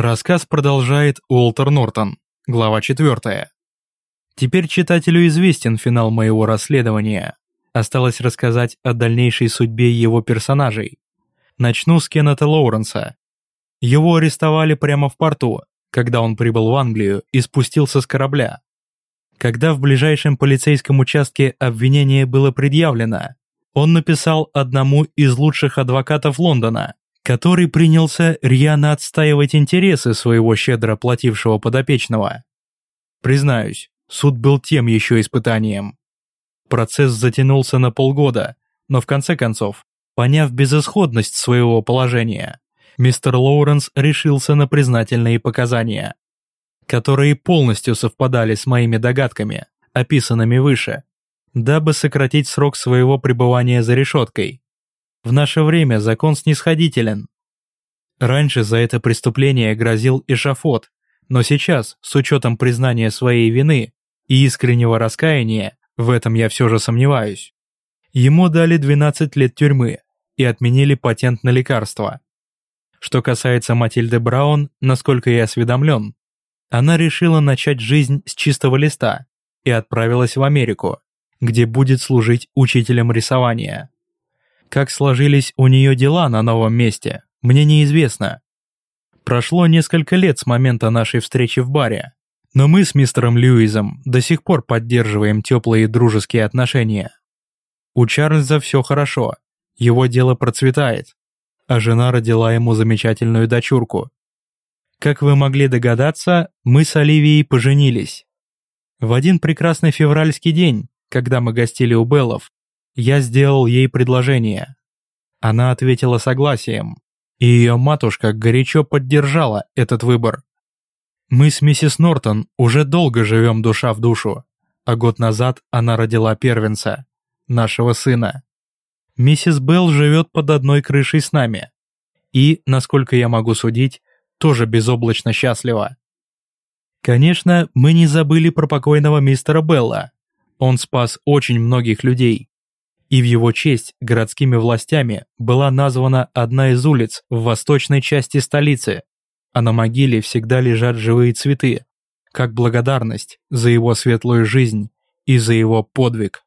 Рассказ продолжает Уолтер Нортон, глава 4. Теперь читателю известен финал моего расследования. Осталось рассказать о дальнейшей судьбе его персонажей. Начну с Кеннета Лоуренса. Его арестовали прямо в порту, когда он прибыл в Англию и спустился с корабля. Когда в ближайшем полицейском участке обвинение было предъявлено, он написал одному из лучших адвокатов Лондона, который принялся рьяно отстаивать интересы своего щедро платившего подопечного. Признаюсь, суд был тем еще испытанием. Процесс затянулся на полгода, но в конце концов, поняв безысходность своего положения, мистер Лоуренс решился на признательные показания, которые полностью совпадали с моими догадками, описанными выше, дабы сократить срок своего пребывания за решеткой. В наше время закон снисходителен. Раньше за это преступление грозил эшафот, но сейчас, с учетом признания своей вины и искреннего раскаяния, в этом я все же сомневаюсь, ему дали 12 лет тюрьмы и отменили патент на лекарство. Что касается Матильды Браун, насколько я осведомлен, она решила начать жизнь с чистого листа и отправилась в Америку, где будет служить учителем рисования. Как сложились у нее дела на новом месте, мне неизвестно. Прошло несколько лет с момента нашей встречи в баре, но мы с мистером Льюизом до сих пор поддерживаем теплые дружеские отношения. У Чарльза все хорошо, его дело процветает, а жена родила ему замечательную дочурку. Как вы могли догадаться, мы с Оливией поженились. В один прекрасный февральский день, когда мы гостили у Беллов, я сделал ей предложение. Она ответила согласием, и ее матушка горячо поддержала этот выбор. Мы с миссис Нортон уже долго живем душа в душу, а год назад она родила первенца, нашего сына. Миссис Белл живет под одной крышей с нами. И, насколько я могу судить, тоже безоблачно счастлива. Конечно, мы не забыли про покойного мистера Белла. Он спас очень многих людей. И в его честь городскими властями была названа одна из улиц в восточной части столицы, а на могиле всегда лежат живые цветы, как благодарность за его светлую жизнь и за его подвиг.